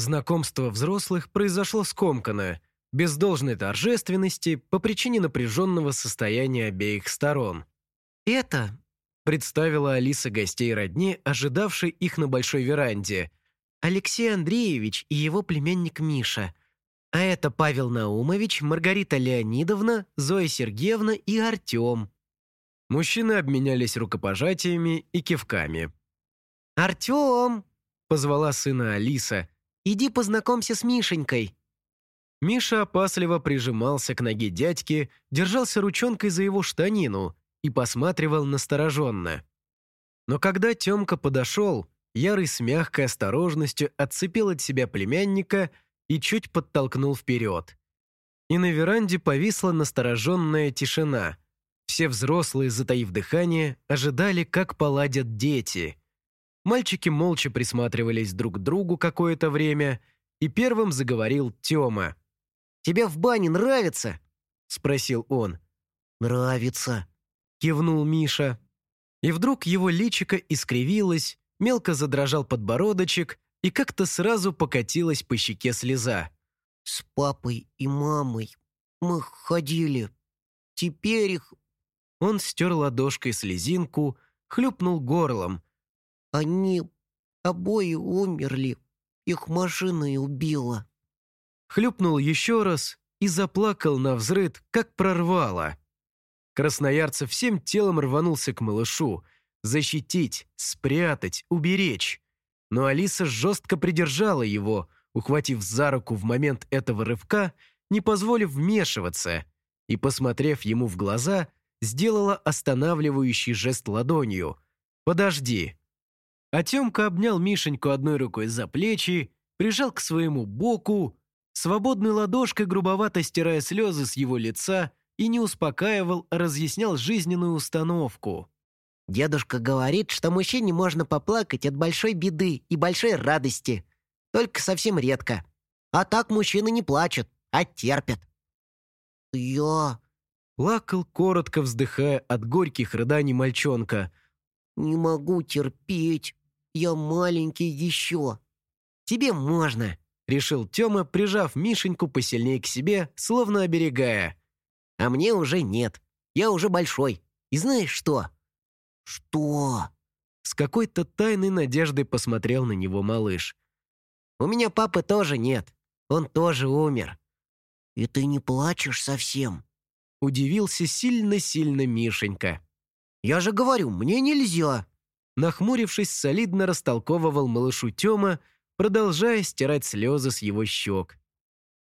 Знакомство взрослых произошло скомканно, без должной торжественности по причине напряженного состояния обеих сторон. «Это», — представила Алиса гостей родни, ожидавшей их на большой веранде, «Алексей Андреевич и его племянник Миша. А это Павел Наумович, Маргарита Леонидовна, Зоя Сергеевна и Артем». Мужчины обменялись рукопожатиями и кивками. «Артем!» — позвала сына Алиса. «Иди познакомься с Мишенькой». Миша опасливо прижимался к ноге дядьки, держался ручонкой за его штанину и посматривал настороженно. Но когда Темка подошел, Ярый с мягкой осторожностью отцепил от себя племянника и чуть подтолкнул вперед. И на веранде повисла настороженная тишина. Все взрослые, затаив дыхание, ожидали, как поладят дети. Мальчики молча присматривались друг к другу какое-то время, и первым заговорил Тёма. «Тебе в бане нравится?» — спросил он. «Нравится», — кивнул Миша. И вдруг его личико искривилось, мелко задрожал подбородочек, и как-то сразу покатилась по щеке слеза. «С папой и мамой мы ходили. Теперь их...» Он стер ладошкой слезинку, хлюпнул горлом. «Они обои умерли. Их машина и убила». Хлюпнул еще раз и заплакал на взрыд, как прорвало. Красноярцев всем телом рванулся к малышу. Защитить, спрятать, уберечь. Но Алиса жестко придержала его, ухватив за руку в момент этого рывка, не позволив вмешиваться, и, посмотрев ему в глаза, сделала останавливающий жест ладонью. «Подожди». А Темка обнял Мишеньку одной рукой за плечи, прижал к своему боку, свободной ладошкой грубовато стирая слезы с его лица и не успокаивал, а разъяснял жизненную установку. Дедушка говорит, что мужчине можно поплакать от большой беды и большой радости. Только совсем редко. А так мужчины не плачут, а терпят. Я... Плакал, коротко вздыхая от горьких рыданий мальчонка. «Не могу терпеть. Я маленький еще». «Тебе можно», — решил Тёма, прижав Мишеньку посильнее к себе, словно оберегая. «А мне уже нет. Я уже большой. И знаешь что?» «Что?» С какой-то тайной надеждой посмотрел на него малыш. «У меня папы тоже нет. Он тоже умер». «И ты не плачешь совсем?» Удивился сильно-сильно Мишенька. «Я же говорю, мне нельзя!» Нахмурившись, солидно растолковывал малышу Тёма, продолжая стирать слезы с его щек.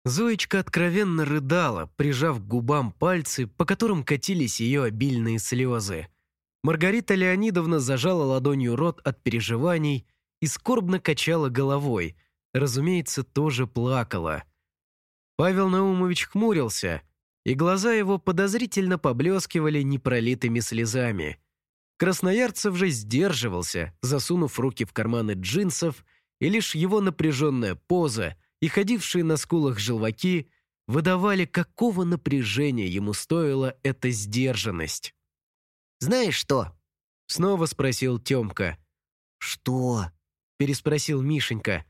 Зоечка откровенно рыдала, прижав к губам пальцы, по которым катились ее обильные слезы. Маргарита Леонидовна зажала ладонью рот от переживаний и скорбно качала головой, разумеется, тоже плакала. Павел Наумович хмурился, и глаза его подозрительно поблескивали непролитыми слезами. Красноярцев же сдерживался, засунув руки в карманы джинсов, и лишь его напряженная поза и ходившие на скулах желваки выдавали, какого напряжения ему стоила эта сдержанность. Знаешь что?» Снова спросил Тёмка. «Что?» Переспросил Мишенька.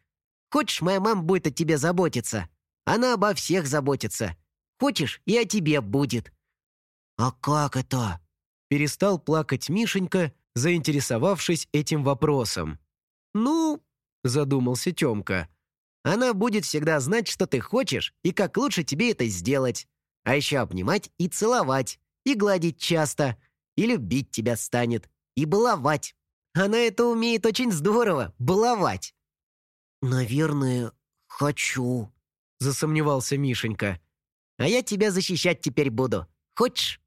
«Хочешь, моя мама будет о тебе заботиться? Она обо всех заботится. Хочешь, и о тебе будет». «А как это?» Перестал плакать Мишенька, заинтересовавшись этим вопросом. «Ну...» – задумался Тёмка. «Она будет всегда знать, что ты хочешь и как лучше тебе это сделать. А еще обнимать и целовать, и гладить часто, и любить тебя станет, и баловать. Она это умеет очень здорово, баловать». «Наверное, хочу», — засомневался Мишенька. «А я тебя защищать теперь буду. Хочешь?»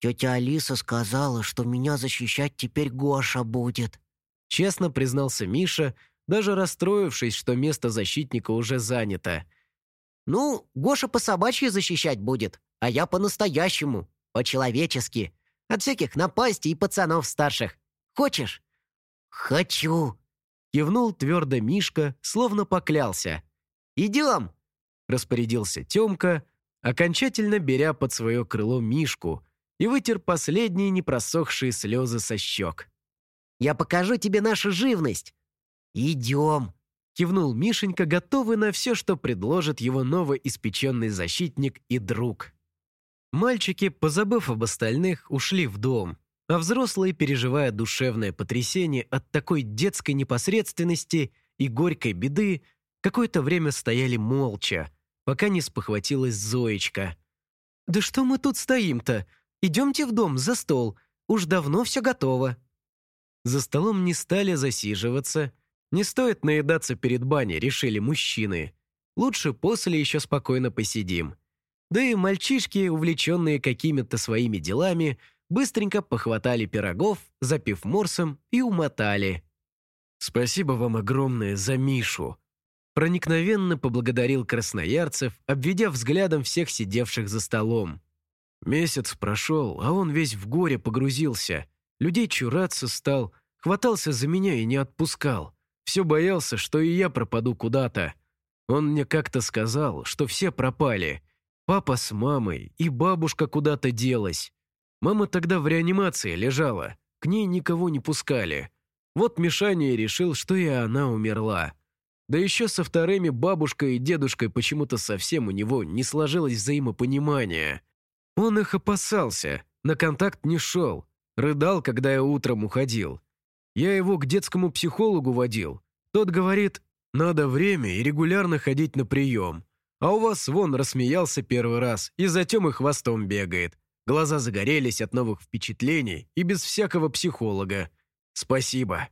«Тетя Алиса сказала, что меня защищать теперь Гоша будет», — честно признался Миша, даже расстроившись, что место защитника уже занято. «Ну, Гоша по собачьи защищать будет, а я по-настоящему, по-человечески. От всяких напастей и пацанов старших. Хочешь?» «Хочу!» Кивнул твердо Мишка, словно поклялся. «Идем!» Распорядился Темка, окончательно беря под свое крыло Мишку и вытер последние непросохшие слезы со щек. «Я покажу тебе нашу живность!» «Идем!» кивнул Мишенька, готовый на все, что предложит его новоиспеченный защитник и друг. Мальчики, позабыв об остальных, ушли в дом, а взрослые, переживая душевное потрясение от такой детской непосредственности и горькой беды, какое-то время стояли молча, пока не спохватилась Зоечка. «Да что мы тут стоим-то? Идемте в дом, за стол. Уж давно все готово». За столом не стали засиживаться. Не стоит наедаться перед баней, решили мужчины. Лучше после еще спокойно посидим. Да и мальчишки, увлеченные какими-то своими делами, быстренько похватали пирогов, запив морсом, и умотали. «Спасибо вам огромное за Мишу», проникновенно поблагодарил красноярцев, обведя взглядом всех сидевших за столом. Месяц прошел, а он весь в горе погрузился. Людей чураться стал, хватался за меня и не отпускал. Все боялся, что и я пропаду куда-то. Он мне как-то сказал, что все пропали. Папа с мамой и бабушка куда-то делась. Мама тогда в реанимации лежала, к ней никого не пускали. Вот Мишаня и решил, что и она умерла. Да еще со вторыми бабушкой и дедушкой почему-то совсем у него не сложилось взаимопонимание. Он их опасался, на контакт не шел, рыдал, когда я утром уходил. Я его к детскому психологу водил. Тот говорит, надо время и регулярно ходить на прием. А у вас вон рассмеялся первый раз и затем и хвостом бегает. Глаза загорелись от новых впечатлений и без всякого психолога. Спасибо.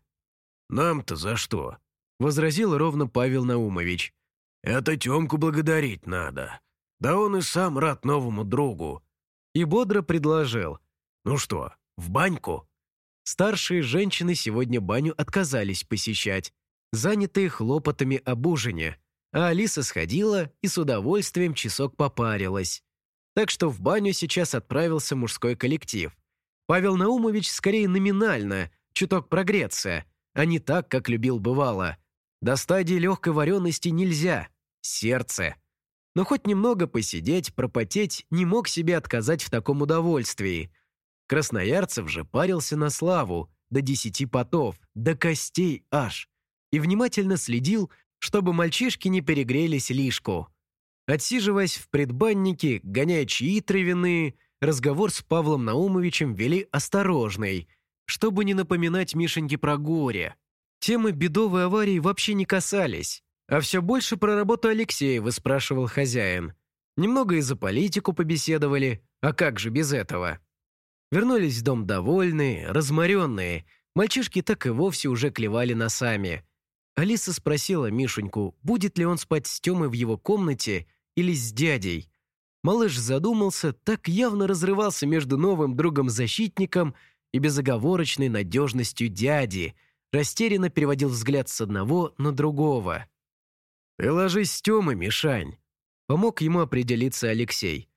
Нам-то за что? — возразил ровно Павел Наумович. «Это Тёмку благодарить надо. Да он и сам рад новому другу». И бодро предложил. «Ну что, в баньку?» Старшие женщины сегодня баню отказались посещать, занятые хлопотами об ужине, а Алиса сходила и с удовольствием часок попарилась. Так что в баню сейчас отправился мужской коллектив. Павел Наумович скорее номинально, чуток прогреться, а не так, как любил бывало – до стадии легкой варености нельзя. Сердце. Но хоть немного посидеть, пропотеть не мог себе отказать в таком удовольствии. Красноярцев же парился на славу, до десяти потов, до костей аж. И внимательно следил, чтобы мальчишки не перегрелись лишку. Отсиживаясь в предбаннике, гоняя чаи травяные, разговор с Павлом Наумовичем вели осторожный, чтобы не напоминать Мишеньке про горе. Темы бедовой аварии вообще не касались, а все больше про работу Алексея выспрашивал хозяин. Немного и за политику побеседовали, а как же без этого? Вернулись в дом довольные, разморенные, мальчишки так и вовсе уже клевали носами. Алиса спросила Мишеньку, будет ли он спать с Тёмой в его комнате или с дядей. Малыш задумался, так явно разрывался между новым другом-защитником и безоговорочной надежностью дяди – растерянно переводил взгляд с одного на другого. «Ты ложись с Тёмой, Мишань», — помог ему определиться Алексей.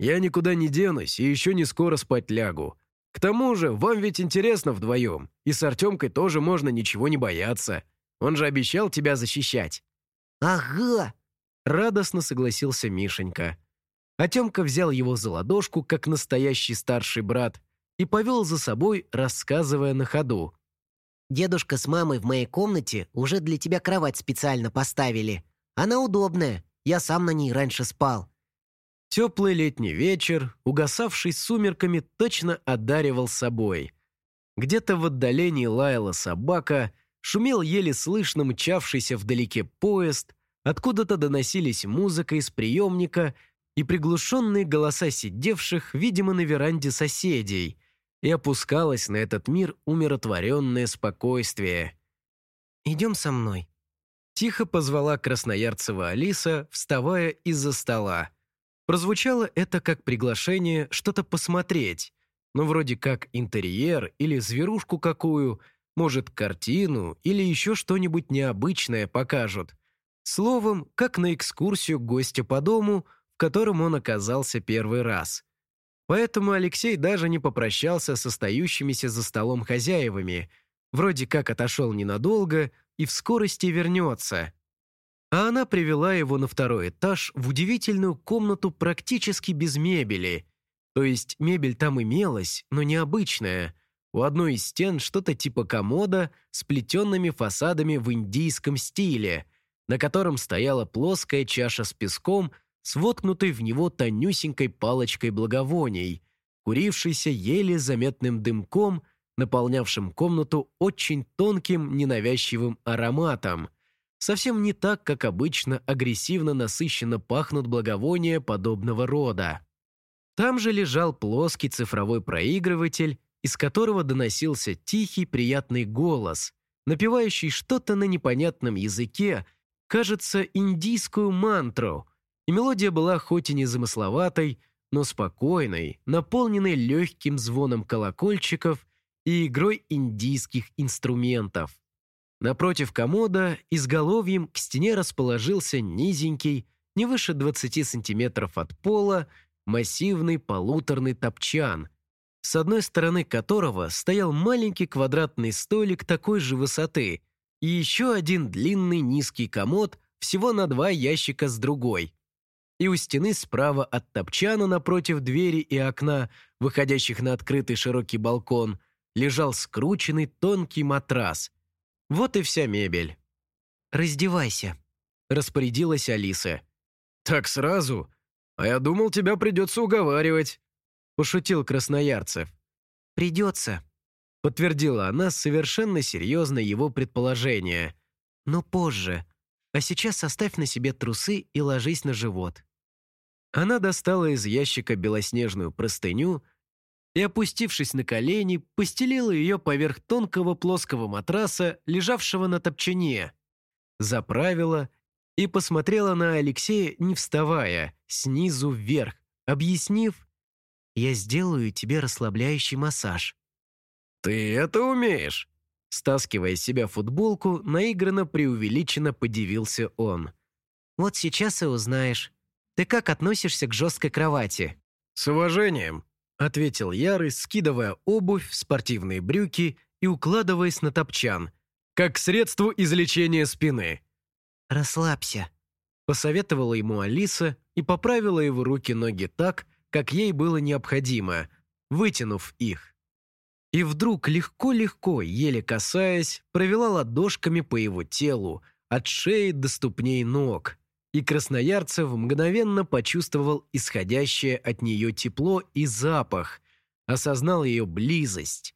«Я никуда не денусь и еще не скоро спать лягу. К тому же, вам ведь интересно вдвоем, и с Артемкой тоже можно ничего не бояться. Он же обещал тебя защищать». «Ага!» — радостно согласился Мишенька. А Тёмка взял его за ладошку, как настоящий старший брат, и повел за собой, рассказывая на ходу. Дедушка с мамой в моей комнате уже для тебя кровать специально поставили. Она удобная, я сам на ней раньше спал». Теплый летний вечер, угасавший сумерками, точно одаривал собой. Где-то в отдалении лаяла собака, шумел еле слышно мчавшийся вдалеке поезд, откуда-то доносились музыка из приемника и приглушенные голоса сидевших, видимо, на веранде соседей – и опускалось на этот мир умиротворенное спокойствие. «Идем со мной», – тихо позвала Красноярцева Алиса, вставая из-за стола. Прозвучало это как приглашение что-то посмотреть, ну вроде как интерьер или зверушку какую, может, картину или еще что-нибудь необычное покажут. Словом, как на экскурсию гостя по дому, в котором он оказался первый раз – Поэтому Алексей даже не попрощался с остающимися за столом хозяевами, вроде как отошел ненадолго и в скорости вернется. А она привела его на второй этаж в удивительную комнату практически без мебели. То есть мебель там имелась, но необычная. У одной из стен что-то типа комода с плетенными фасадами в индийском стиле, на котором стояла плоская чаша с песком с воткнутой в него тонюсенькой палочкой благовоний, курившейся еле заметным дымком, наполнявшим комнату очень тонким ненавязчивым ароматом, совсем не так, как обычно агрессивно насыщенно пахнут благовония подобного рода. Там же лежал плоский цифровой проигрыватель, из которого доносился тихий приятный голос, напевающий что-то на непонятном языке, кажется, индийскую мантру, и мелодия была хоть и незамысловатой, но спокойной, наполненной легким звоном колокольчиков и игрой индийских инструментов. Напротив комода изголовьем к стене расположился низенький, не выше 20 сантиметров от пола, массивный полуторный топчан, с одной стороны которого стоял маленький квадратный столик такой же высоты и еще один длинный низкий комод всего на два ящика с другой. И у стены справа от топчана напротив двери и окна, выходящих на открытый широкий балкон, лежал скрученный тонкий матрас. Вот и вся мебель. «Раздевайся», — распорядилась Алиса. «Так сразу? А я думал, тебя придется уговаривать», — пошутил Красноярцев. «Придется», — подтвердила она совершенно серьезно его предположение. «Но позже. А сейчас оставь на себе трусы и ложись на живот». Она достала из ящика белоснежную простыню и, опустившись на колени, постелила ее поверх тонкого плоского матраса, лежавшего на топчине. Заправила и посмотрела на Алексея, не вставая, снизу вверх, объяснив, «Я сделаю тебе расслабляющий массаж». «Ты это умеешь?» Стаскивая с себя футболку, наигранно преувеличенно подивился он. «Вот сейчас и узнаешь. Ты как относишься к жесткой кровати?» «С уважением», — ответил Ярый, скидывая обувь, спортивные брюки и укладываясь на топчан, как средство излечения спины. «Расслабься», — посоветовала ему Алиса и поправила его руки-ноги так, как ей было необходимо, вытянув их. И вдруг легко-легко, еле касаясь, провела ладошками по его телу, от шеи до ступней ног — и Красноярцев мгновенно почувствовал исходящее от нее тепло и запах, осознал ее близость.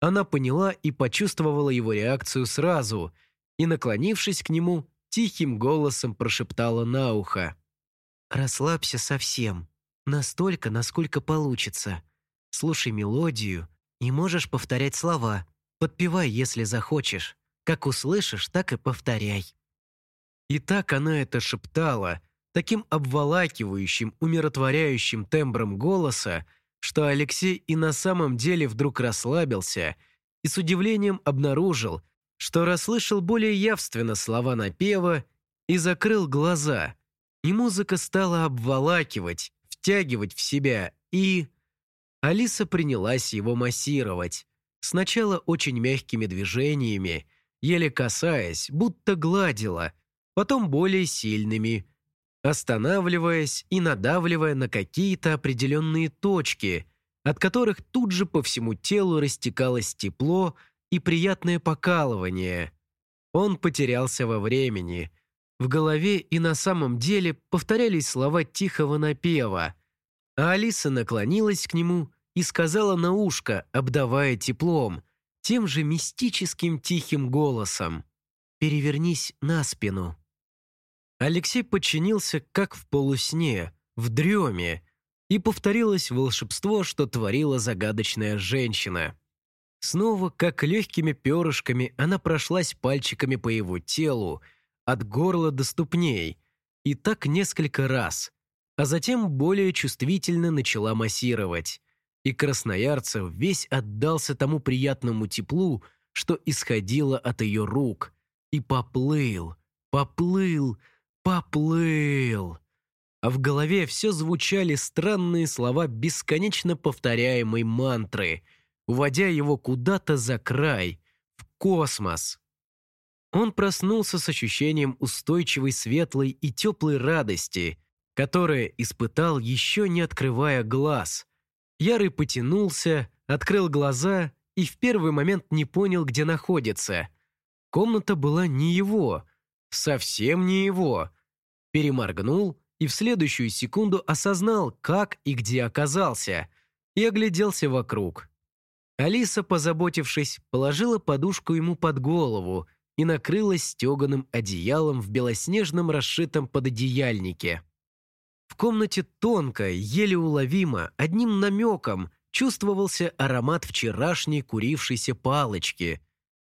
Она поняла и почувствовала его реакцию сразу, и, наклонившись к нему, тихим голосом прошептала на ухо. «Расслабься совсем, настолько, насколько получится. Слушай мелодию и можешь повторять слова. Подпевай, если захочешь. Как услышишь, так и повторяй». И так она это шептала, таким обволакивающим, умиротворяющим тембром голоса, что Алексей и на самом деле вдруг расслабился и с удивлением обнаружил, что расслышал более явственно слова напева и закрыл глаза, и музыка стала обволакивать, втягивать в себя, и... Алиса принялась его массировать, сначала очень мягкими движениями, еле касаясь, будто гладила – потом более сильными, останавливаясь и надавливая на какие-то определенные точки, от которых тут же по всему телу растекалось тепло и приятное покалывание. Он потерялся во времени. В голове и на самом деле повторялись слова тихого напева, а Алиса наклонилась к нему и сказала на ушко, обдавая теплом, тем же мистическим тихим голосом «Перевернись на спину». Алексей подчинился, как в полусне, в дреме, и повторилось волшебство, что творила загадочная женщина. Снова, как легкими перышками, она прошлась пальчиками по его телу, от горла до ступней, и так несколько раз, а затем более чувствительно начала массировать. И Красноярцев весь отдался тому приятному теплу, что исходило от ее рук, и поплыл, поплыл, Поплыл. А в голове все звучали странные слова бесконечно повторяемой мантры, уводя его куда-то за край, в космос. Он проснулся с ощущением устойчивой светлой и теплой радости, которое испытал еще не открывая глаз. Ярый потянулся, открыл глаза и в первый момент не понял, где находится. Комната была не его — совсем не его. Переморгнул и в следующую секунду осознал, как и где оказался, и огляделся вокруг. Алиса, позаботившись, положила подушку ему под голову и накрылась стеганым одеялом в белоснежном расшитом пододеяльнике. В комнате тонко, еле уловимо, одним намеком чувствовался аромат вчерашней курившейся палочки.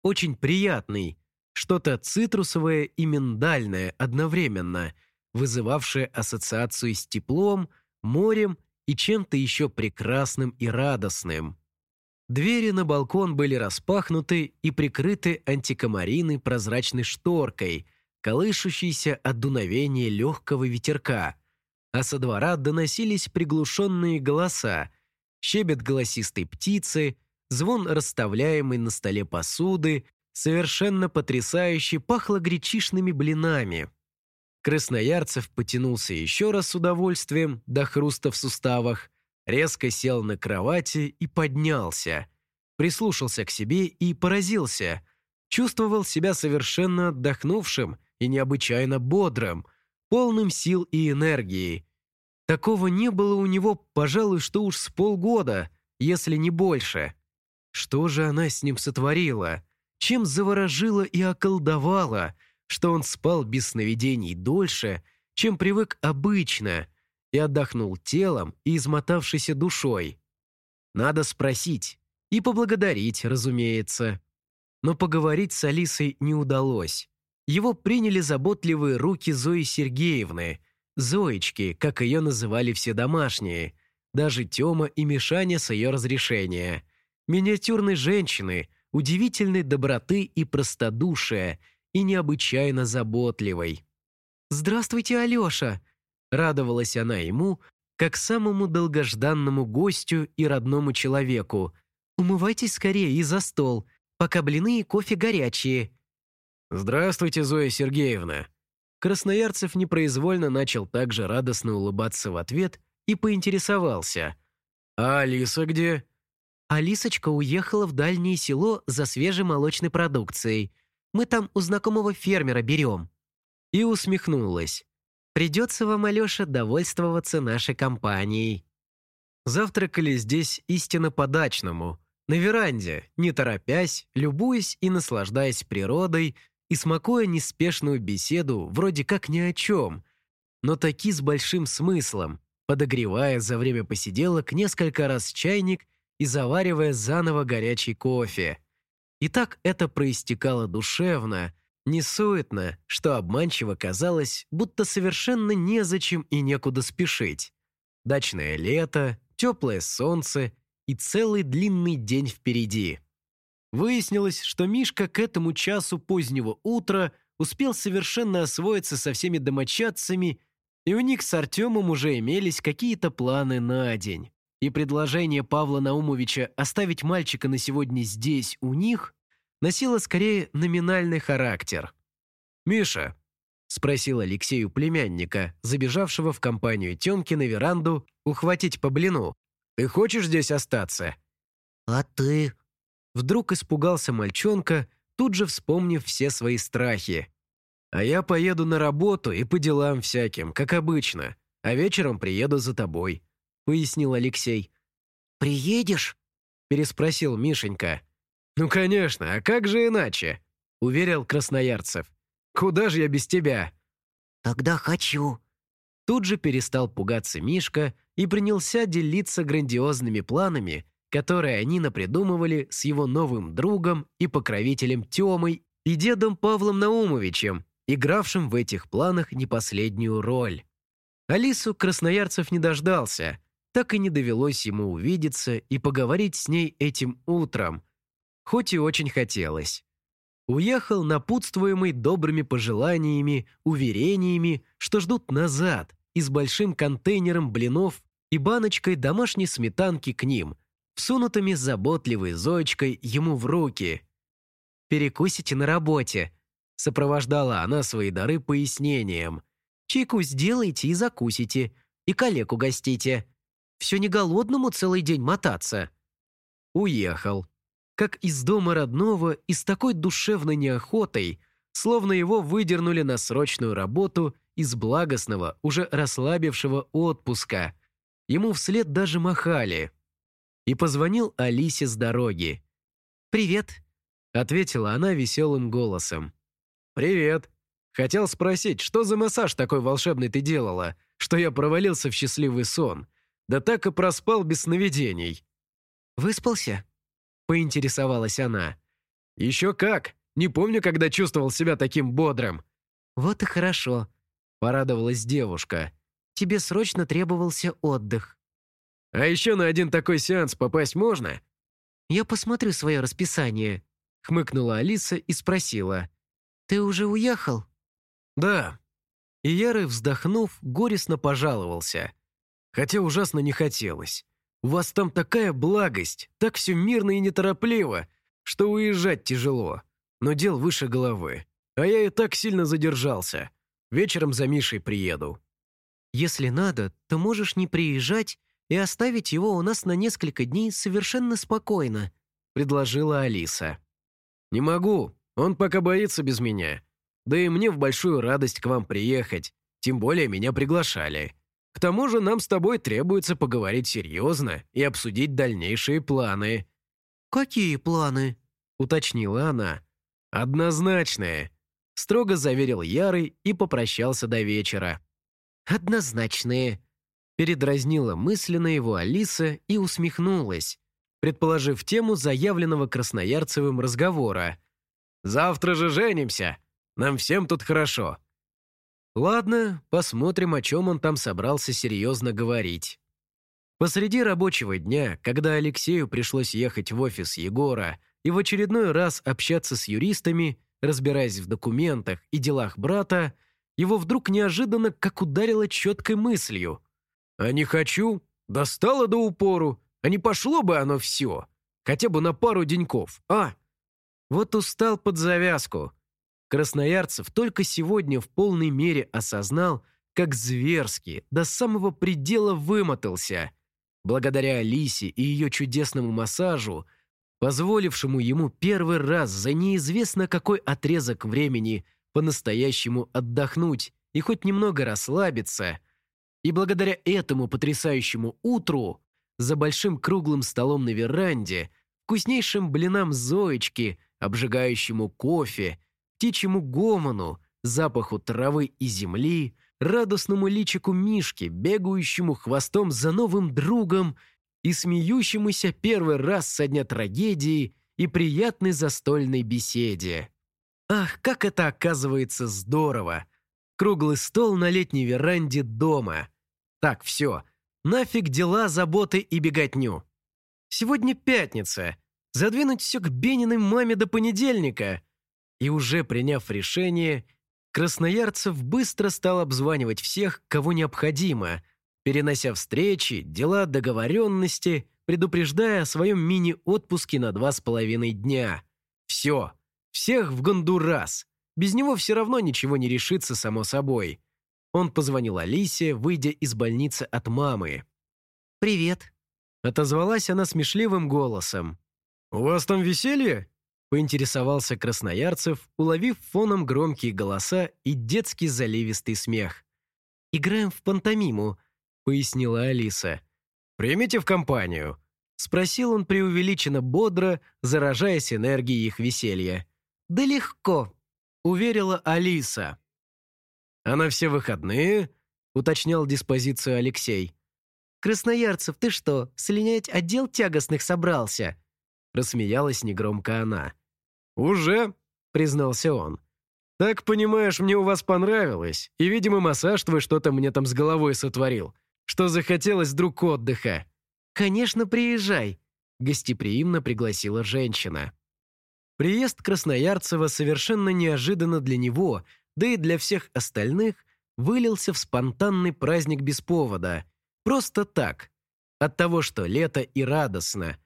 Очень приятный, что-то цитрусовое и миндальное одновременно, вызывавшее ассоциацию с теплом, морем и чем-то еще прекрасным и радостным. Двери на балкон были распахнуты и прикрыты антикомариной прозрачной шторкой, колышущейся от дуновения легкого ветерка, а со двора доносились приглушенные голоса, щебет голосистой птицы, звон расставляемой на столе посуды, совершенно потрясающе пахло гречишными блинами. Красноярцев потянулся еще раз с удовольствием до хруста в суставах, резко сел на кровати и поднялся. Прислушался к себе и поразился. Чувствовал себя совершенно отдохнувшим и необычайно бодрым, полным сил и энергии. Такого не было у него, пожалуй, что уж с полгода, если не больше. Что же она с ним сотворила? Чем заворожила и околдовала, что он спал без сновидений дольше, чем привык обычно – и отдохнул телом и измотавшейся душой. Надо спросить и поблагодарить, разумеется. Но поговорить с Алисой не удалось. Его приняли заботливые руки Зои Сергеевны, Зоечки, как ее называли все домашние, даже Тёма и Мишаня с ее разрешения. Миниатюрной женщины, удивительной доброты и простодушия, и необычайно заботливой. «Здравствуйте, Алёша!» Радовалась она ему, как самому долгожданному гостю и родному человеку. «Умывайтесь скорее и за стол, пока блины и кофе горячие». «Здравствуйте, Зоя Сергеевна». Красноярцев непроизвольно начал также радостно улыбаться в ответ и поинтересовался. «А Алиса где?» Алисочка уехала в дальнее село за свежей молочной продукцией. Мы там у знакомого фермера берем». И усмехнулась. Придется вам, Алеша, довольствоваться нашей компанией». Завтракали здесь истинно по-дачному, на веранде, не торопясь, любуясь и наслаждаясь природой и смакуя неспешную беседу вроде как ни о чем, но таки с большим смыслом, подогревая за время посиделок несколько раз чайник и заваривая заново горячий кофе. И так это проистекало душевно – не суетно, что обманчиво казалось, будто совершенно незачем и некуда спешить. Дачное лето, теплое солнце и целый длинный день впереди. Выяснилось, что Мишка к этому часу позднего утра успел совершенно освоиться со всеми домочадцами, и у них с Артемом уже имелись какие-то планы на день. И предложение Павла Наумовича оставить мальчика на сегодня здесь, у них, носила скорее номинальный характер. «Миша», — спросил Алексей у племянника, забежавшего в компанию Тёмки на веранду, ухватить по блину, «ты хочешь здесь остаться?» «А ты?» Вдруг испугался мальчонка, тут же вспомнив все свои страхи. «А я поеду на работу и по делам всяким, как обычно, а вечером приеду за тобой», — пояснил Алексей. «Приедешь?» — переспросил Мишенька. «Ну, конечно, а как же иначе?» — уверил Красноярцев. «Куда же я без тебя?» «Тогда хочу». Тут же перестал пугаться Мишка и принялся делиться грандиозными планами, которые они напридумывали с его новым другом и покровителем Тёмой и дедом Павлом Наумовичем, игравшим в этих планах не последнюю роль. Алису Красноярцев не дождался, так и не довелось ему увидеться и поговорить с ней этим утром – хоть и очень хотелось. Уехал напутствуемый добрыми пожеланиями, уверениями, что ждут назад, и с большим контейнером блинов и баночкой домашней сметанки к ним, всунутыми заботливой Зоечкой ему в руки. «Перекусите на работе», — сопровождала она свои дары пояснением. «Чайку сделайте и закусите, и коллег угостите. Все не голодному целый день мотаться». Уехал как из дома родного и с такой душевной неохотой, словно его выдернули на срочную работу из благостного, уже расслабившего отпуска. Ему вслед даже махали. И позвонил Алисе с дороги. «Привет», — ответила она веселым голосом. «Привет. Хотел спросить, что за массаж такой волшебный ты делала, что я провалился в счастливый сон? Да так и проспал без сновидений». «Выспался?» — поинтересовалась она. «Еще как! Не помню, когда чувствовал себя таким бодрым». «Вот и хорошо», — порадовалась девушка. «Тебе срочно требовался отдых». «А еще на один такой сеанс попасть можно?» «Я посмотрю свое расписание», — хмыкнула Алиса и спросила. «Ты уже уехал?» «Да». И Яры, вздохнув, горестно пожаловался. Хотя ужасно не хотелось. У вас там такая благость, так все мирно и неторопливо, что уезжать тяжело. Но дел выше головы. А я и так сильно задержался. Вечером за Мишей приеду». «Если надо, то можешь не приезжать и оставить его у нас на несколько дней совершенно спокойно», предложила Алиса. «Не могу. Он пока боится без меня. Да и мне в большую радость к вам приехать. Тем более меня приглашали. К тому же нам с тобой требуется поговорить серьезно и обсудить дальнейшие планы». «Какие планы?» — уточнила она. «Однозначные», — строго заверил Ярый и попрощался до вечера. «Однозначные», — передразнила мысленно его Алиса и усмехнулась, предположив тему заявленного Красноярцевым разговора. «Завтра же женимся! Нам всем тут хорошо!» Ладно, посмотрим, о чем он там собрался серьезно говорить. Посреди рабочего дня, когда Алексею пришлось ехать в офис Егора и в очередной раз общаться с юристами, разбираясь в документах и делах брата, его вдруг неожиданно как ударило четкой мыслью. «А не хочу, достало до упору, а не пошло бы оно все, хотя бы на пару деньков, а?» Вот устал под завязку – Красноярцев только сегодня в полной мере осознал, как зверски, до самого предела вымотался. Благодаря Алисе и ее чудесному массажу, позволившему ему первый раз за неизвестно какой отрезок времени по-настоящему отдохнуть и хоть немного расслабиться, и благодаря этому потрясающему утру за большим круглым столом на веранде, вкуснейшим блинам Зоечки, обжигающему кофе птичьему гомону, запаху травы и земли, радостному личику Мишки, бегающему хвостом за новым другом и смеющемуся первый раз со дня трагедии и приятной застольной беседе. Ах, как это оказывается здорово! Круглый стол на летней веранде дома. Так, все. Нафиг дела, заботы и беготню. Сегодня пятница. Задвинуть все к Бениной маме до понедельника — и уже приняв решение, Красноярцев быстро стал обзванивать всех, кого необходимо, перенося встречи, дела, договоренности, предупреждая о своем мини-отпуске на два с половиной дня. Все. Всех в Гондурас. Без него все равно ничего не решится само собой. Он позвонил Алисе, выйдя из больницы от мамы. «Привет», — отозвалась она смешливым голосом. «У вас там веселье?» поинтересовался Красноярцев, уловив фоном громкие голоса и детский заливистый смех. «Играем в пантомиму», — пояснила Алиса. «Примите в компанию», — спросил он преувеличенно бодро, заражаясь энергией их веселья. «Да легко», — уверила Алиса. «А на все выходные?» — уточнял диспозицию Алексей. «Красноярцев, ты что, слинять отдел тягостных собрался?» Рассмеялась негромко она. «Уже?» — признался он. «Так, понимаешь, мне у вас понравилось, и, видимо, массаж твой что-то мне там с головой сотворил, что захотелось вдруг отдыха». «Конечно, приезжай», — гостеприимно пригласила женщина. Приезд Красноярцева совершенно неожиданно для него, да и для всех остальных, вылился в спонтанный праздник без повода. Просто так. От того, что лето и радостно,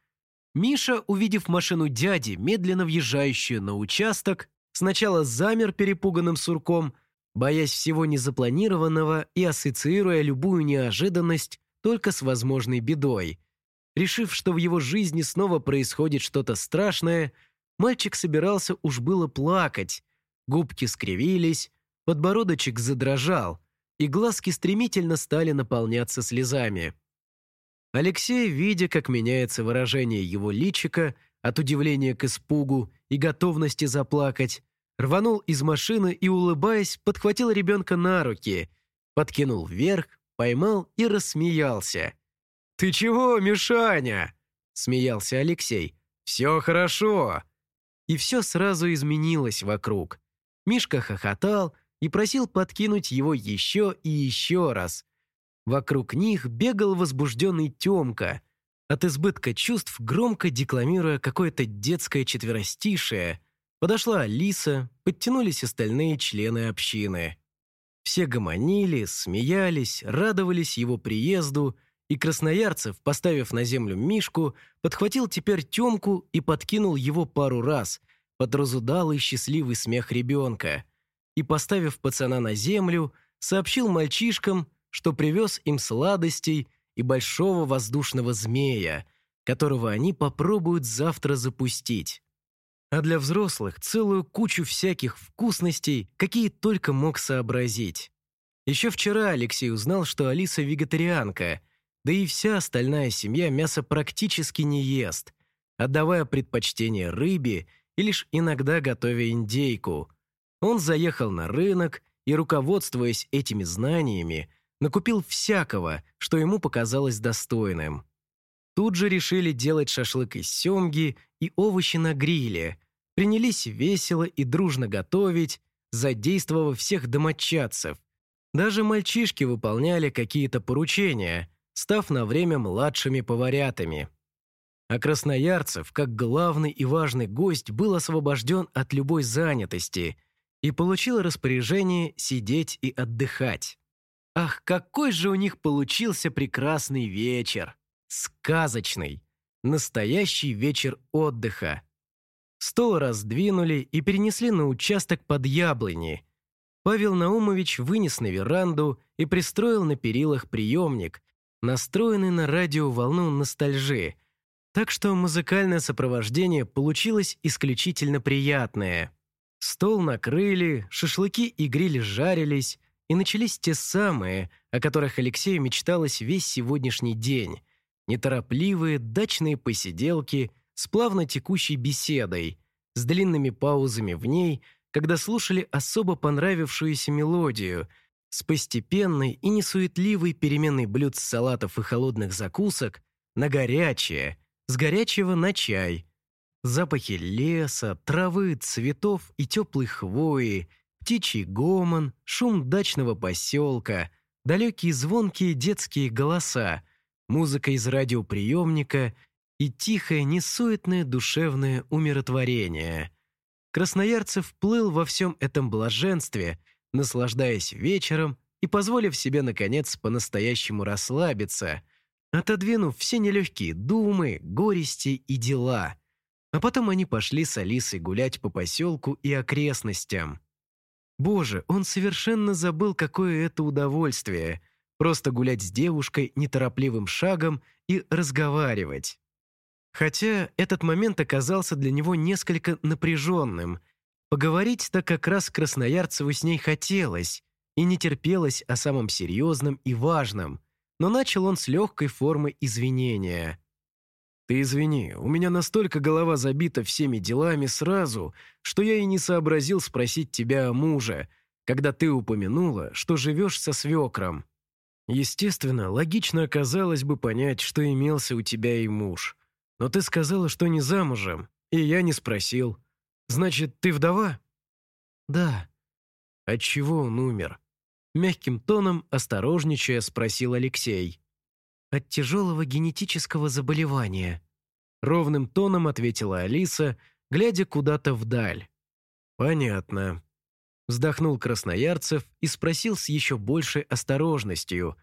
Миша, увидев машину дяди, медленно въезжающую на участок, сначала замер перепуганным сурком, боясь всего незапланированного и ассоциируя любую неожиданность только с возможной бедой. Решив, что в его жизни снова происходит что-то страшное, мальчик собирался уж было плакать, Губки скривились, подбородочек задрожал, и глазки стремительно стали наполняться слезами. Алексей, видя, как меняется выражение его личика от удивления к испугу и готовности заплакать, рванул из машины и, улыбаясь, подхватил ребенка на руки, подкинул вверх, поймал и рассмеялся. «Ты чего, Мишаня?» – смеялся Алексей. «Все хорошо!» И все сразу изменилось вокруг. Мишка хохотал и просил подкинуть его еще и еще раз. Вокруг них бегал возбужденный Темка, от избытка чувств громко декламируя какое-то детское четверостишее. Подошла Алиса, подтянулись остальные члены общины. Все гомонили, смеялись, радовались его приезду, и Красноярцев, поставив на землю Мишку, подхватил теперь Темку и подкинул его пару раз, под разудалый счастливый смех ребенка, и, поставив пацана на землю, сообщил мальчишкам, что привез им сладостей и большого воздушного змея, которого они попробуют завтра запустить. А для взрослых целую кучу всяких вкусностей, какие только мог сообразить. Еще вчера Алексей узнал, что Алиса вегетарианка, да и вся остальная семья мясо практически не ест, отдавая предпочтение рыбе и лишь иногда готовя индейку. Он заехал на рынок и, руководствуясь этими знаниями, накупил всякого, что ему показалось достойным. Тут же решили делать шашлык из семги и овощи на гриле, принялись весело и дружно готовить, задействовав всех домочадцев. Даже мальчишки выполняли какие-то поручения, став на время младшими поварятами. А Красноярцев, как главный и важный гость, был освобожден от любой занятости и получил распоряжение сидеть и отдыхать. Ах, какой же у них получился прекрасный вечер! Сказочный! Настоящий вечер отдыха! Стол раздвинули и перенесли на участок под яблони. Павел Наумович вынес на веранду и пристроил на перилах приемник, настроенный на радиоволну ностальжи – так что музыкальное сопровождение получилось исключительно приятное. Стол накрыли, шашлыки и гриль жарились, и начались те самые, о которых Алексею мечталось весь сегодняшний день. Неторопливые дачные посиделки с плавно текущей беседой, с длинными паузами в ней, когда слушали особо понравившуюся мелодию, с постепенной и несуетливой переменной блюд с салатов и холодных закусок на горячее – с горячего на чай. Запахи леса, травы, цветов и теплой хвои, птичий гомон, шум дачного поселка, далекие звонкие детские голоса, музыка из радиоприемника и тихое, несуетное душевное умиротворение. Красноярцев плыл во всем этом блаженстве, наслаждаясь вечером и позволив себе, наконец, по-настоящему расслабиться – отодвинув все нелегкие думы, горести и дела. А потом они пошли с Алисой гулять по поселку и окрестностям. Боже, он совершенно забыл, какое это удовольствие – просто гулять с девушкой неторопливым шагом и разговаривать. Хотя этот момент оказался для него несколько напряженным. Поговорить-то как раз Красноярцеву с ней хотелось, и не терпелось о самом серьезном и важном – но начал он с легкой формы извинения. «Ты извини, у меня настолько голова забита всеми делами сразу, что я и не сообразил спросить тебя о муже, когда ты упомянула, что живешь со свекром. Естественно, логично оказалось бы понять, что имелся у тебя и муж. Но ты сказала, что не замужем, и я не спросил. Значит, ты вдова?» «Да». «Отчего он умер?» Мягким тоном, осторожничая, спросил Алексей. «От тяжелого генетического заболевания», — ровным тоном ответила Алиса, глядя куда-то вдаль. «Понятно». Вздохнул Красноярцев и спросил с еще большей осторожностью.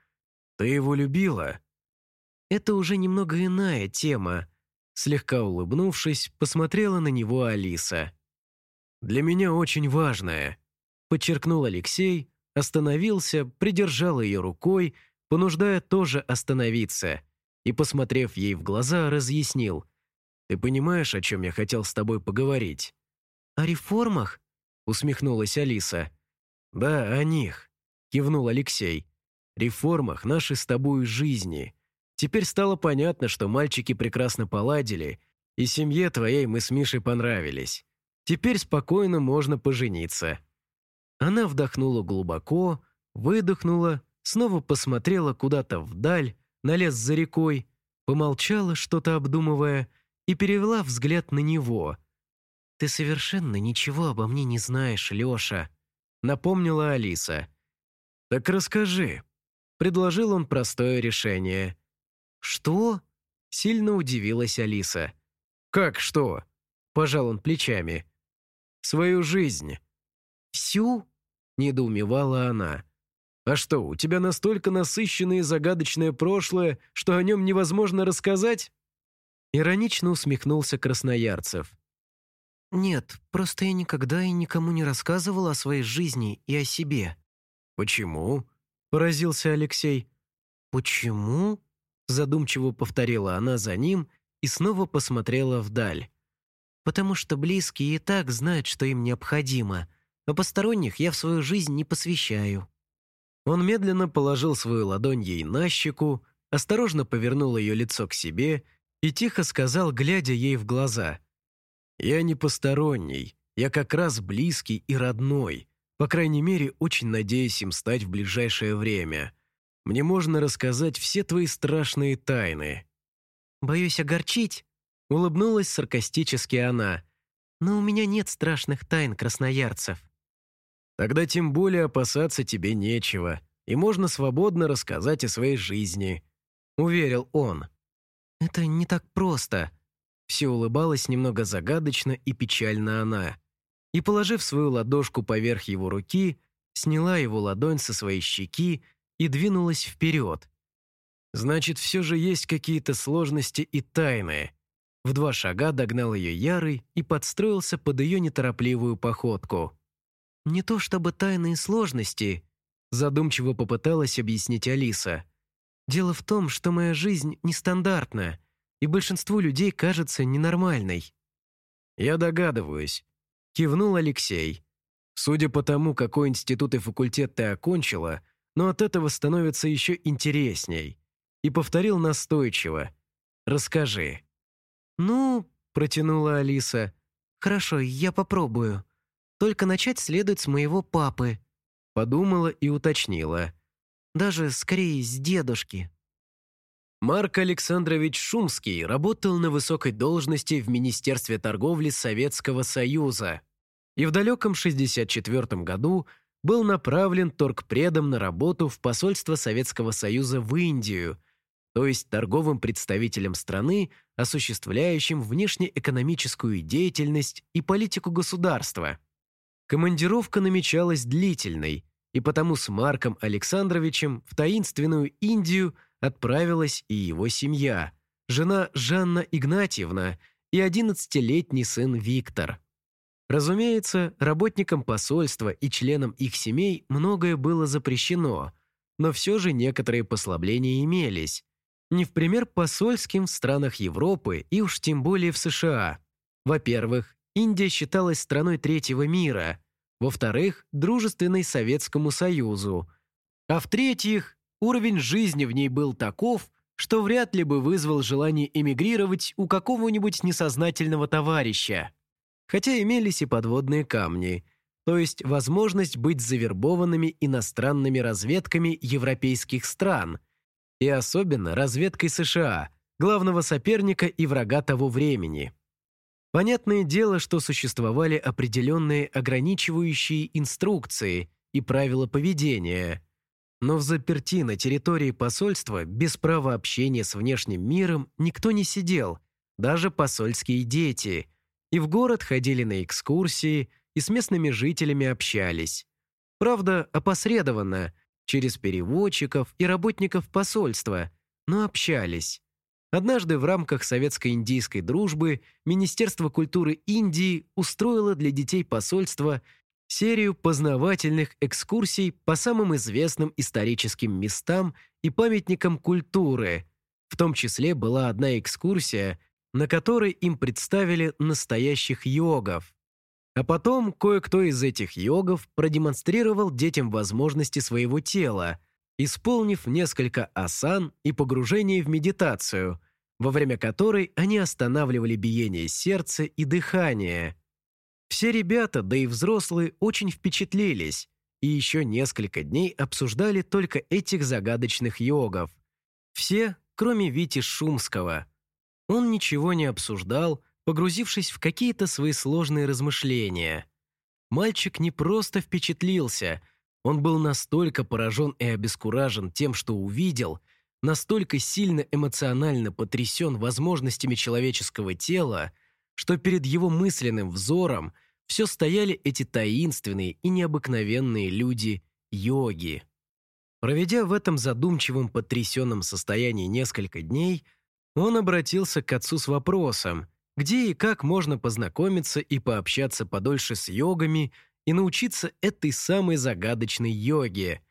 «Ты его любила?» «Это уже немного иная тема», — слегка улыбнувшись, посмотрела на него Алиса. «Для меня очень важная», — подчеркнул Алексей, остановился, придержал ее рукой, понуждая тоже остановиться, и, посмотрев ей в глаза, разъяснил. «Ты понимаешь, о чем я хотел с тобой поговорить?» «О реформах?» — усмехнулась Алиса. «Да, о них», — кивнул Алексей. «Реформах нашей с тобой жизни. Теперь стало понятно, что мальчики прекрасно поладили, и семье твоей мы с Мишей понравились. Теперь спокойно можно пожениться». Она вдохнула глубоко, выдохнула, снова посмотрела куда-то вдаль, на лес за рекой, помолчала, что-то обдумывая, и перевела взгляд на него. «Ты совершенно ничего обо мне не знаешь, Леша», — напомнила Алиса. «Так расскажи», — предложил он простое решение. «Что?» — сильно удивилась Алиса. «Как что?» — пожал он плечами. «Свою жизнь». «Всю?» — недоумевала она. «А что, у тебя настолько насыщенное и загадочное прошлое, что о нем невозможно рассказать?» Иронично усмехнулся Красноярцев. «Нет, просто я никогда и никому не рассказывал о своей жизни и о себе». «Почему?» – поразился Алексей. «Почему?» – задумчиво повторила она за ним и снова посмотрела вдаль. «Потому что близкие и так знают, что им необходимо, но посторонних я в свою жизнь не посвящаю». Он медленно положил свою ладонь ей на щеку, осторожно повернул ее лицо к себе и тихо сказал, глядя ей в глаза. «Я не посторонний, я как раз близкий и родной, по крайней мере, очень надеюсь им стать в ближайшее время. Мне можно рассказать все твои страшные тайны». «Боюсь огорчить», — улыбнулась саркастически она. «Но у меня нет страшных тайн красноярцев». Тогда тем более опасаться тебе нечего, и можно свободно рассказать о своей жизни», — уверил он. «Это не так просто», — все улыбалась немного загадочно и печально она. И, положив свою ладошку поверх его руки, сняла его ладонь со своей щеки и двинулась вперед. «Значит, все же есть какие-то сложности и тайны». В два шага догнал ее Ярый и подстроился под ее неторопливую походку. «Не то чтобы тайные сложности», – задумчиво попыталась объяснить Алиса. «Дело в том, что моя жизнь нестандартна, и большинству людей кажется ненормальной». «Я догадываюсь», – кивнул Алексей. «Судя по тому, какой институт и факультет ты окончила, но от этого становится еще интересней». И повторил настойчиво. «Расскажи». «Ну», – протянула Алиса, – «хорошо, я попробую». Только начать следует с моего папы», — подумала и уточнила. «Даже, скорее, с дедушки». Марк Александрович Шумский работал на высокой должности в Министерстве торговли Советского Союза и в далеком 64 году был направлен торгпредом на работу в посольство Советского Союза в Индию, то есть торговым представителем страны, осуществляющим внешнеэкономическую деятельность и политику государства. Командировка намечалась длительной, и потому с Марком Александровичем в таинственную Индию отправилась и его семья, жена Жанна Игнатьевна и 11-летний сын Виктор. Разумеется, работникам посольства и членам их семей многое было запрещено, но все же некоторые послабления имелись. Не в пример посольским в странах Европы и уж тем более в США. Во-первых, Индия считалась страной третьего мира, во-вторых, дружественной Советскому Союзу, а в-третьих, уровень жизни в ней был таков, что вряд ли бы вызвал желание эмигрировать у какого-нибудь несознательного товарища. Хотя имелись и подводные камни, то есть возможность быть завербованными иностранными разведками европейских стран, и особенно разведкой США, главного соперника и врага того времени. Понятное дело, что существовали определенные ограничивающие инструкции и правила поведения, но в заперти на территории посольства без права общения с внешним миром никто не сидел, даже посольские дети, и в город ходили на экскурсии и с местными жителями общались. Правда, опосредованно, через переводчиков и работников посольства, но общались. Однажды в рамках советско-индийской дружбы Министерство культуры Индии устроило для детей посольства серию познавательных экскурсий по самым известным историческим местам и памятникам культуры. В том числе была одна экскурсия, на которой им представили настоящих йогов. А потом кое-кто из этих йогов продемонстрировал детям возможности своего тела, исполнив несколько асан и погружение в медитацию, во время которой они останавливали биение сердца и дыхание. Все ребята, да и взрослые, очень впечатлились и еще несколько дней обсуждали только этих загадочных йогов. Все, кроме Вити Шумского. Он ничего не обсуждал, погрузившись в какие-то свои сложные размышления. Мальчик не просто впечатлился, он был настолько поражен и обескуражен тем, что увидел, настолько сильно эмоционально потрясен возможностями человеческого тела, что перед его мысленным взором все стояли эти таинственные и необыкновенные люди-йоги. Проведя в этом задумчивом потрясенном состоянии несколько дней, он обратился к отцу с вопросом, где и как можно познакомиться и пообщаться подольше с йогами и научиться этой самой загадочной йоге.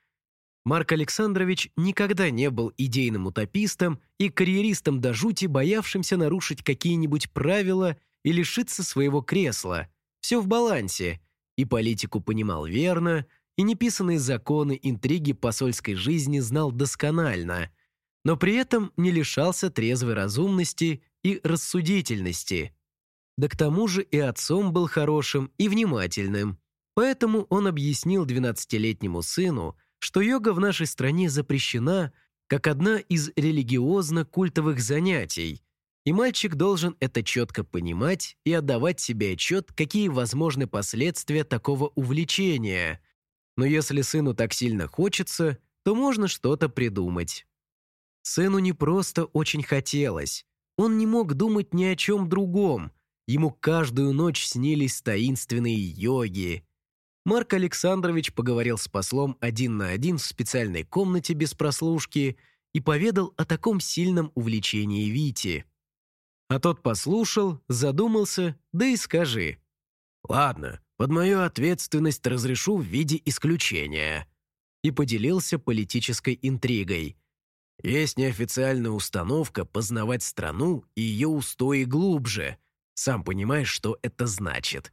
Марк Александрович никогда не был идейным утопистом и карьеристом до жути, боявшимся нарушить какие-нибудь правила и лишиться своего кресла. Все в балансе. И политику понимал верно, и неписанные законы, интриги посольской жизни знал досконально, но при этом не лишался трезвой разумности и рассудительности. Да к тому же и отцом был хорошим и внимательным. Поэтому он объяснил 12-летнему сыну, что йога в нашей стране запрещена как одна из религиозно-культовых занятий, и мальчик должен это четко понимать и отдавать себе отчет, какие возможны последствия такого увлечения. Но если сыну так сильно хочется, то можно что-то придумать. Сыну не просто очень хотелось. Он не мог думать ни о чем другом. Ему каждую ночь снились таинственные йоги. Марк Александрович поговорил с послом один на один в специальной комнате без прослушки и поведал о таком сильном увлечении Вити. А тот послушал, задумался, да и скажи. «Ладно, под мою ответственность разрешу в виде исключения». И поделился политической интригой – есть неофициальная установка познавать страну и ее устои глубже. Сам понимаешь, что это значит.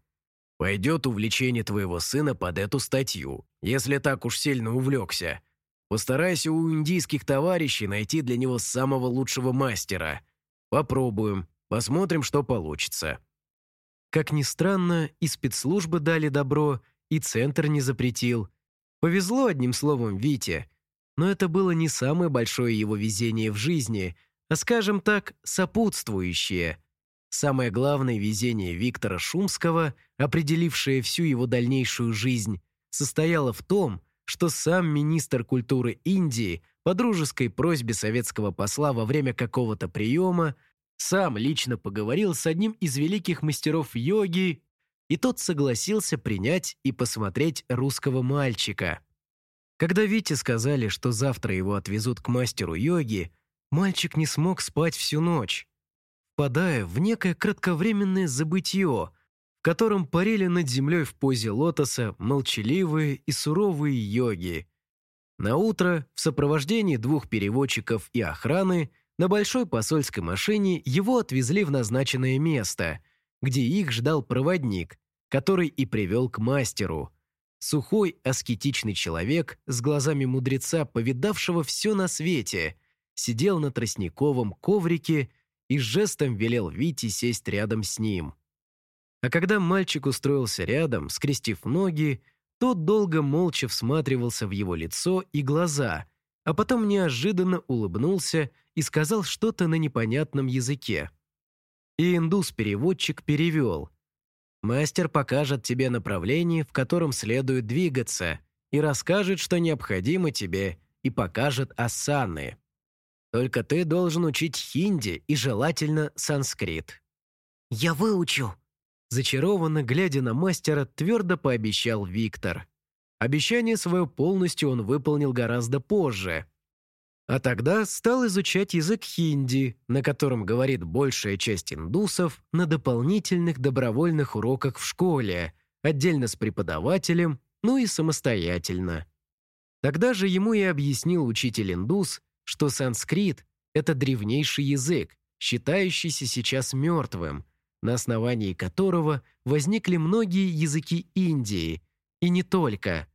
Пойдет увлечение твоего сына под эту статью, если так уж сильно увлекся. Постарайся у индийских товарищей найти для него самого лучшего мастера. Попробуем, посмотрим, что получится. Как ни странно, и спецслужбы дали добро, и центр не запретил. Повезло одним словом Вите – но это было не самое большое его везение в жизни, а, скажем так, сопутствующее. Самое главное везение Виктора Шумского, определившее всю его дальнейшую жизнь, состояло в том, что сам министр культуры Индии по дружеской просьбе советского посла во время какого-то приема сам лично поговорил с одним из великих мастеров йоги, и тот согласился принять и посмотреть русского мальчика – когда Вите сказали, что завтра его отвезут к мастеру йоги, мальчик не смог спать всю ночь, впадая в некое кратковременное забытье, в котором парили над землей в позе лотоса молчаливые и суровые йоги. На утро в сопровождении двух переводчиков и охраны на большой посольской машине его отвезли в назначенное место, где их ждал проводник, который и привел к мастеру – Сухой, аскетичный человек с глазами мудреца, повидавшего все на свете, сидел на тростниковом коврике и жестом велел Вите сесть рядом с ним. А когда мальчик устроился рядом, скрестив ноги, тот долго молча всматривался в его лицо и глаза, а потом неожиданно улыбнулся и сказал что-то на непонятном языке. И индус-переводчик перевел – Мастер покажет тебе направление, в котором следует двигаться, и расскажет, что необходимо тебе, и покажет асаны. Только ты должен учить хинди и желательно санскрит. «Я выучу», – зачарованно, глядя на мастера, твердо пообещал Виктор. Обещание свое полностью он выполнил гораздо позже – а тогда стал изучать язык хинди, на котором говорит большая часть индусов на дополнительных добровольных уроках в школе, отдельно с преподавателем, ну и самостоятельно. Тогда же ему и объяснил учитель-индус, что санскрит – это древнейший язык, считающийся сейчас мертвым, на основании которого возникли многие языки Индии, и не только.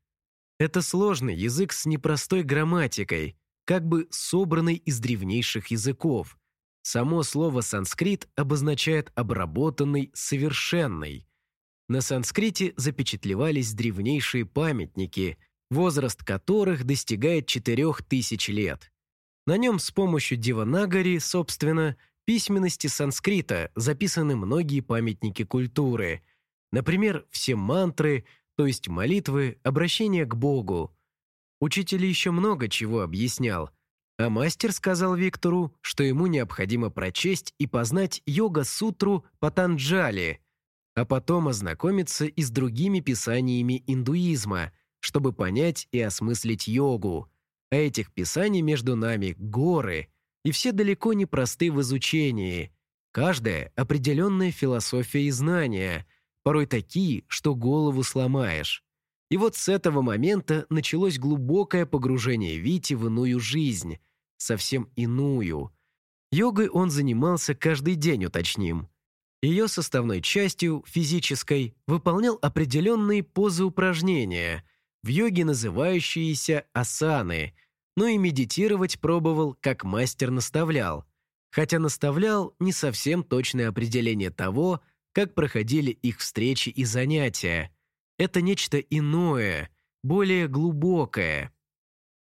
Это сложный язык с непростой грамматикой, как бы собранный из древнейших языков. Само слово «санскрит» обозначает «обработанный», «совершенный». На санскрите запечатлевались древнейшие памятники, возраст которых достигает 4000 лет. На нем с помощью Диванагари, собственно, письменности санскрита записаны многие памятники культуры. Например, все мантры, то есть молитвы, обращения к Богу. Учитель еще много чего объяснял, а мастер сказал Виктору, что ему необходимо прочесть и познать йога-сутру Патанджали, а потом ознакомиться и с другими писаниями индуизма, чтобы понять и осмыслить йогу. А этих писаний между нами горы, и все далеко не просты в изучении. Каждая – определенная философия и знания, порой такие, что голову сломаешь. И вот с этого момента началось глубокое погружение Вити в иную жизнь, совсем иную. Йогой он занимался каждый день, уточним. Ее составной частью, физической, выполнял определенные позы упражнения, в йоге называющиеся асаны – но и медитировать пробовал, как мастер наставлял. Хотя наставлял не совсем точное определение того, как проходили их встречи и занятия. Это нечто иное, более глубокое.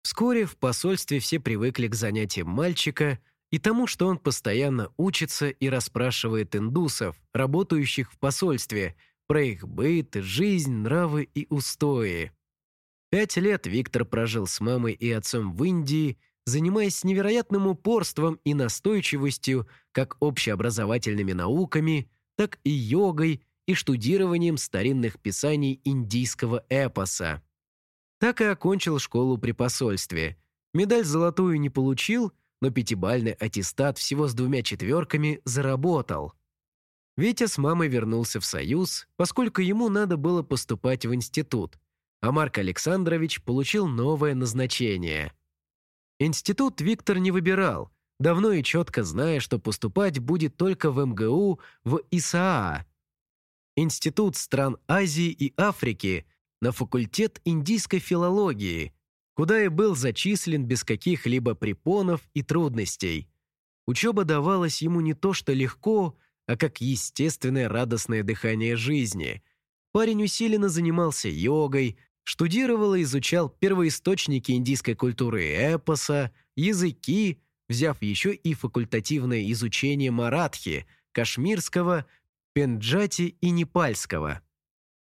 Вскоре в посольстве все привыкли к занятиям мальчика и тому, что он постоянно учится и расспрашивает индусов, работающих в посольстве, про их быт, жизнь, нравы и устои. Пять лет Виктор прожил с мамой и отцом в Индии, занимаясь невероятным упорством и настойчивостью как общеобразовательными науками, так и йогой и штудированием старинных писаний индийского эпоса. Так и окончил школу при посольстве. Медаль золотую не получил, но пятибальный аттестат всего с двумя четверками заработал. Витя с мамой вернулся в Союз, поскольку ему надо было поступать в институт а Марк Александрович получил новое назначение. Институт Виктор не выбирал, давно и четко зная, что поступать будет только в МГУ в ИСАА. Институт стран Азии и Африки на факультет индийской филологии, куда и был зачислен без каких-либо препонов и трудностей. Учеба давалась ему не то что легко, а как естественное радостное дыхание жизни. Парень усиленно занимался йогой, Штудировал и изучал первоисточники индийской культуры эпоса, языки, взяв еще и факультативное изучение маратхи, кашмирского, пенджати и непальского.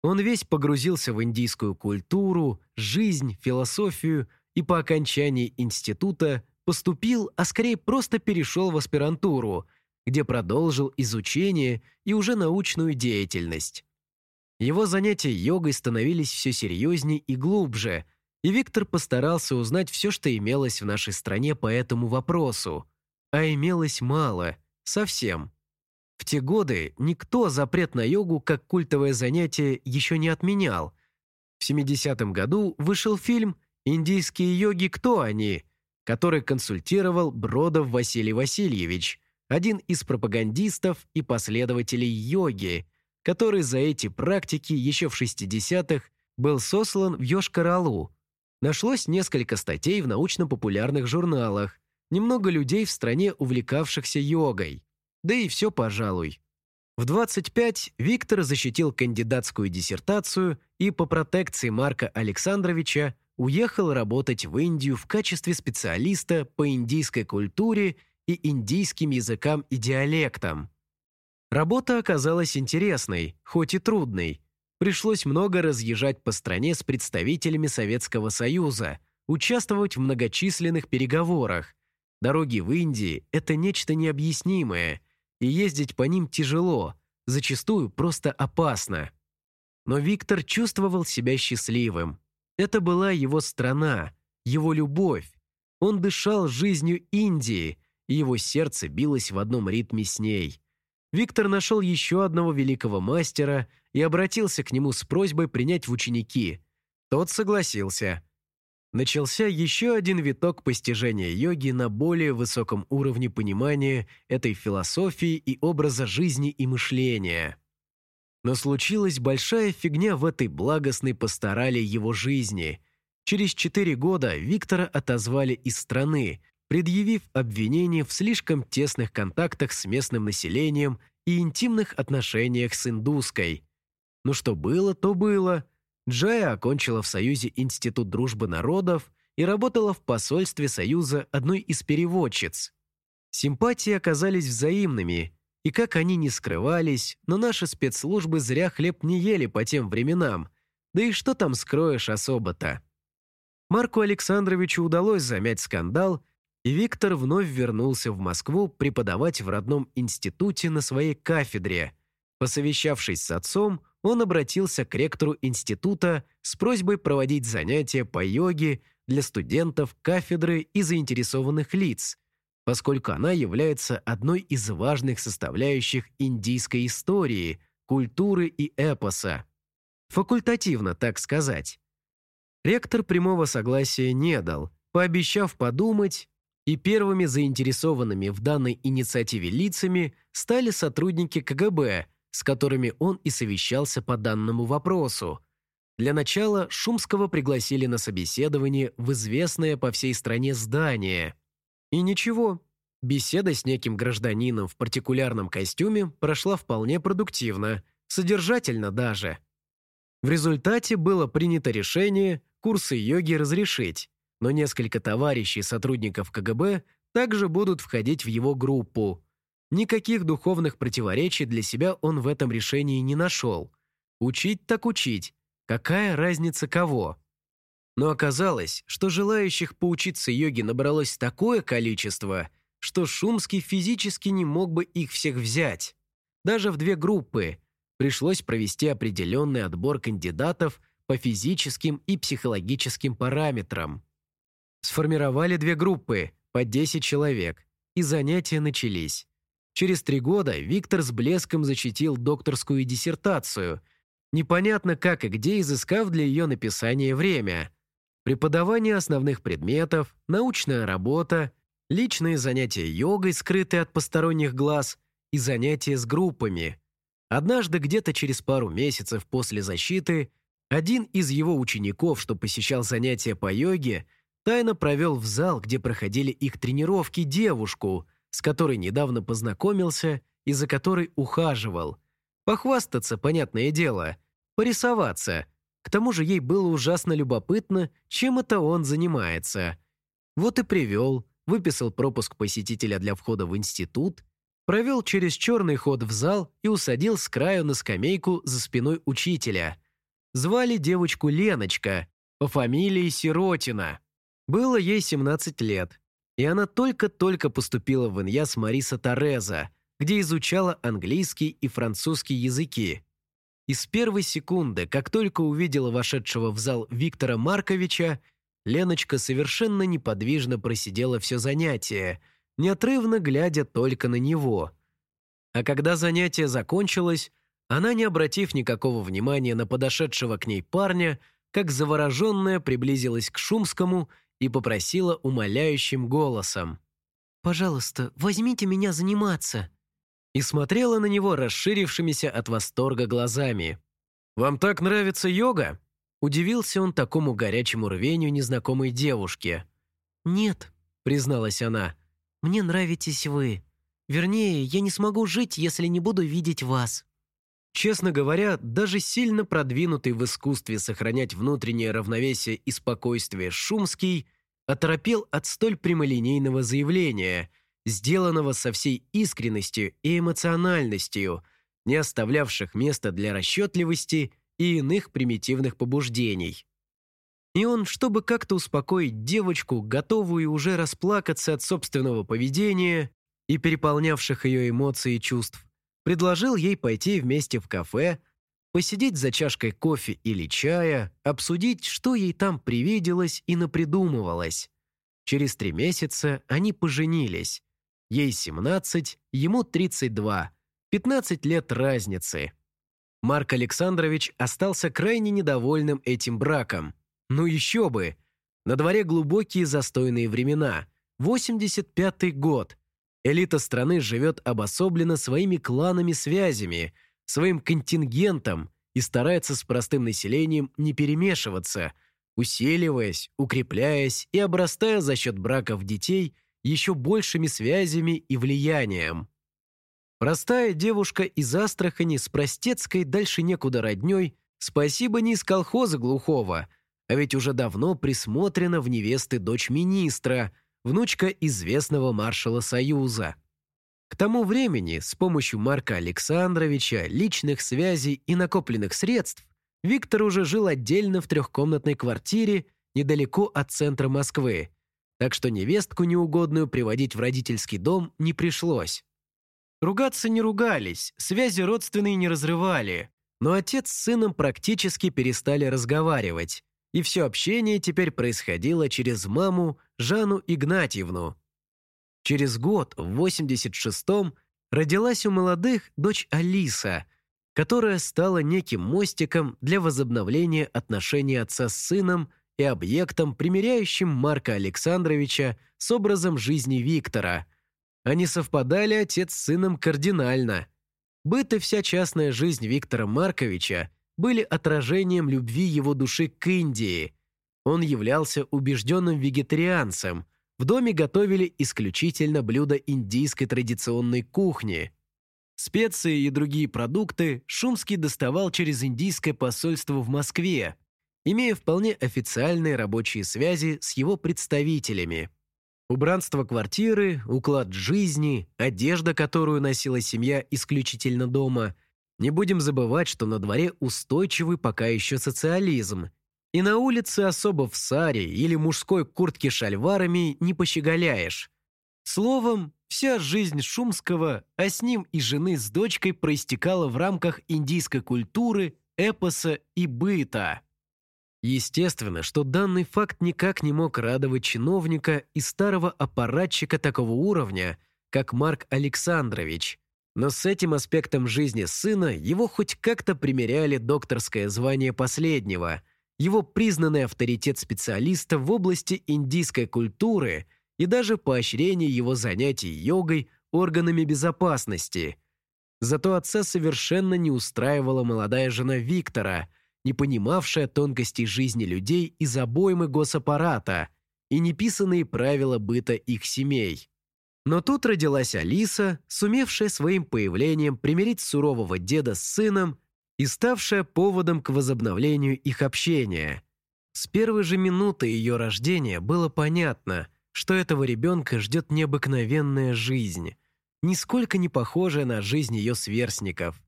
Он весь погрузился в индийскую культуру, жизнь, философию и по окончании института поступил, а скорее просто перешел в аспирантуру, где продолжил изучение и уже научную деятельность. Его занятия йогой становились все серьезнее и глубже, и Виктор постарался узнать все, что имелось в нашей стране по этому вопросу. А имелось мало, совсем. В те годы никто запрет на йогу как культовое занятие еще не отменял. В 70-м году вышел фильм «Индийские йоги. Кто они?», который консультировал Бродов Василий Васильевич, один из пропагандистов и последователей йоги – который за эти практики еще в 60-х был сослан в Йошкар-Олу. Нашлось несколько статей в научно-популярных журналах, немного людей в стране, увлекавшихся йогой. Да и все, пожалуй. В 25 Виктор защитил кандидатскую диссертацию и по протекции Марка Александровича уехал работать в Индию в качестве специалиста по индийской культуре и индийским языкам и диалектам. Работа оказалась интересной, хоть и трудной. Пришлось много разъезжать по стране с представителями Советского Союза, участвовать в многочисленных переговорах. Дороги в Индии – это нечто необъяснимое, и ездить по ним тяжело, зачастую просто опасно. Но Виктор чувствовал себя счастливым. Это была его страна, его любовь. Он дышал жизнью Индии, и его сердце билось в одном ритме с ней – Виктор нашел еще одного великого мастера и обратился к нему с просьбой принять в ученики. Тот согласился. начался еще один виток постижения йоги на более высоком уровне понимания этой философии и образа жизни и мышления. Но случилась большая фигня в этой благостной пасторали его жизни. Через четыре года Виктора отозвали из страны, предъявив обвинение в слишком тесных контактах с местным населением и интимных отношениях с индуской. Ну что было, то было – Джая окончила в Союзе Институт дружбы народов и работала в посольстве Союза одной из переводчиц. Симпатии оказались взаимными, и как они не скрывались, но наши спецслужбы зря хлеб не ели по тем временам, да и что там скроешь особо-то. Марку Александровичу удалось замять скандал, и Виктор вновь вернулся в Москву преподавать в родном институте на своей кафедре. Посовещавшись с отцом, он обратился к ректору института с просьбой проводить занятия по йоге для студентов кафедры и заинтересованных лиц, поскольку она является одной из важных составляющих индийской истории, культуры и эпоса. Факультативно, так сказать. Ректор прямого согласия не дал, пообещав подумать, и первыми заинтересованными в данной инициативе лицами стали сотрудники КГБ – с которыми он и совещался по данному вопросу. Для начала Шумского пригласили на собеседование в известное по всей стране здание. И ничего, беседа с неким гражданином в партикулярном костюме прошла вполне продуктивно, содержательно даже. В результате было принято решение курсы йоги разрешить, но несколько товарищей сотрудников КГБ также будут входить в его группу, Никаких духовных противоречий для себя он в этом решении не нашел. Учить так учить. Какая разница кого? Но оказалось, что желающих поучиться йоге набралось такое количество, что Шумский физически не мог бы их всех взять. Даже в две группы пришлось провести определенный отбор кандидатов по физическим и психологическим параметрам. Сформировали две группы, по 10 человек, и занятия начались. Через три года Виктор с блеском защитил докторскую диссертацию, непонятно как и где изыскав для ее написания время. Преподавание основных предметов, научная работа, личные занятия йогой, скрытые от посторонних глаз, и занятия с группами. Однажды, где-то через пару месяцев после защиты, один из его учеников, что посещал занятия по йоге, тайно провел в зал, где проходили их тренировки, девушку – с которой недавно познакомился и за которой ухаживал. Похвастаться, понятное дело, порисоваться. К тому же ей было ужасно любопытно, чем это он занимается. Вот и привел, выписал пропуск посетителя для входа в институт, провел через черный ход в зал и усадил с краю на скамейку за спиной учителя. Звали девочку Леночка, по фамилии Сиротина. Было ей 17 лет и она только-только поступила в Иньяс Мариса Тореза, где изучала английский и французский языки. И с первой секунды, как только увидела вошедшего в зал Виктора Марковича, Леночка совершенно неподвижно просидела все занятие, неотрывно глядя только на него. А когда занятие закончилось, она, не обратив никакого внимания на подошедшего к ней парня, как завороженная приблизилась к Шумскому – и попросила умоляющим голосом. «Пожалуйста, возьмите меня заниматься». И смотрела на него расширившимися от восторга глазами. «Вам так нравится йога?» Удивился он такому горячему рвению незнакомой девушки. «Нет», — призналась она, — «мне нравитесь вы. Вернее, я не смогу жить, если не буду видеть вас». Честно говоря, даже сильно продвинутый в искусстве сохранять внутреннее равновесие и спокойствие Шумский оторопел от столь прямолинейного заявления, сделанного со всей искренностью и эмоциональностью, не оставлявших места для расчетливости и иных примитивных побуждений. И он, чтобы как-то успокоить девочку, готовую уже расплакаться от собственного поведения и переполнявших ее эмоций и чувств, предложил ей пойти вместе в кафе, посидеть за чашкой кофе или чая, обсудить, что ей там привиделось и напридумывалось. Через три месяца они поженились. Ей 17, ему 32, 15 лет разницы. Марк Александрович остался крайне недовольным этим браком. Ну еще бы! На дворе глубокие застойные времена. 85-й год. Элита страны живет обособленно своими кланами-связями, своим контингентом и старается с простым населением не перемешиваться, усиливаясь, укрепляясь и обрастая за счет браков детей еще большими связями и влиянием. Простая девушка из Астрахани с простецкой дальше некуда родней, спасибо не из колхоза глухого, а ведь уже давно присмотрена в невесты дочь министра, внучка известного маршала Союза. К тому времени с помощью Марка Александровича, личных связей и накопленных средств Виктор уже жил отдельно в трехкомнатной квартире недалеко от центра Москвы, так что невестку неугодную приводить в родительский дом не пришлось. Ругаться не ругались, связи родственные не разрывали, но отец с сыном практически перестали разговаривать, и все общение теперь происходило через маму Жанну Игнатьевну. Через год, в 86-м, родилась у молодых дочь Алиса, которая стала неким мостиком для возобновления отношений отца с сыном и объектом, примиряющим Марка Александровича с образом жизни Виктора – они совпадали отец с сыном кардинально. Быт и вся частная жизнь Виктора Марковича были отражением любви его души к Индии. Он являлся убежденным вегетарианцем. В доме готовили исключительно блюда индийской традиционной кухни. Специи и другие продукты Шумский доставал через индийское посольство в Москве, имея вполне официальные рабочие связи с его представителями. Убранство квартиры, уклад жизни, одежда, которую носила семья исключительно дома. Не будем забывать, что на дворе устойчивый пока еще социализм. И на улице особо в саре или мужской куртке шальварами не пощеголяешь. Словом, вся жизнь Шумского, а с ним и жены с дочкой проистекала в рамках индийской культуры, эпоса и быта. Естественно, что данный факт никак не мог радовать чиновника и старого аппаратчика такого уровня, как Марк Александрович. Но с этим аспектом жизни сына его хоть как-то примеряли докторское звание последнего, его признанный авторитет специалиста в области индийской культуры и даже поощрение его занятий йогой органами безопасности. Зато отца совершенно не устраивала молодая жена Виктора – не понимавшая тонкостей жизни людей из обоймы госаппарата и неписанные правила быта их семей. Но тут родилась Алиса, сумевшая своим появлением примирить сурового деда с сыном и ставшая поводом к возобновлению их общения. С первой же минуты ее рождения было понятно, что этого ребенка ждет необыкновенная жизнь, нисколько не похожая на жизнь ее сверстников.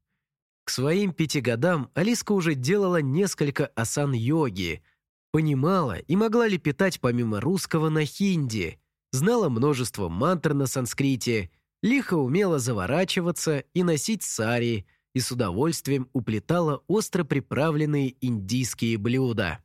К своим пяти годам Алиска уже делала несколько асан-йоги, понимала и могла лепетать помимо русского на хинди, знала множество мантр на санскрите, лихо умела заворачиваться и носить сари и с удовольствием уплетала остро приправленные индийские блюда.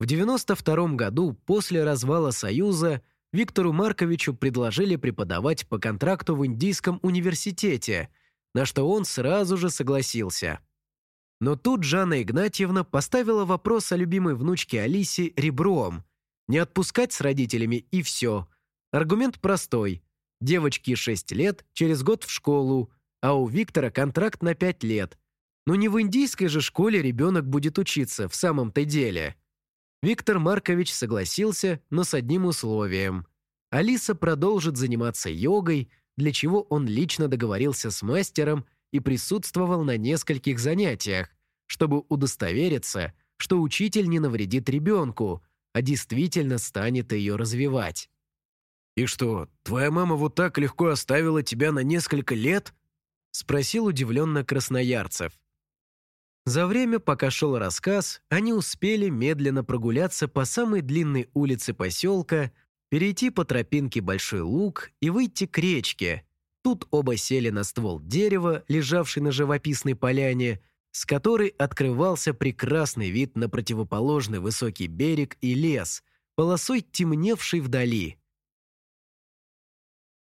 В 92 году, после развала Союза, Виктору Марковичу предложили преподавать по контракту в Индийском университете – на что он сразу же согласился. Но тут Жанна Игнатьевна поставила вопрос о любимой внучке Алисе ребром. Не отпускать с родителями и все. Аргумент простой. Девочке 6 лет, через год в школу, а у Виктора контракт на 5 лет. Но не в индийской же школе ребенок будет учиться в самом-то деле. Виктор Маркович согласился, но с одним условием. Алиса продолжит заниматься йогой – для чего он лично договорился с мастером и присутствовал на нескольких занятиях, чтобы удостовериться, что учитель не навредит ребенку, а действительно станет ее развивать. «И что, твоя мама вот так легко оставила тебя на несколько лет?» — спросил удивленно Красноярцев. За время, пока шел рассказ, они успели медленно прогуляться по самой длинной улице поселка, перейти по тропинке Большой Луг и выйти к речке. Тут оба сели на ствол дерева, лежавший на живописной поляне, с которой открывался прекрасный вид на противоположный высокий берег и лес, полосой темневший вдали.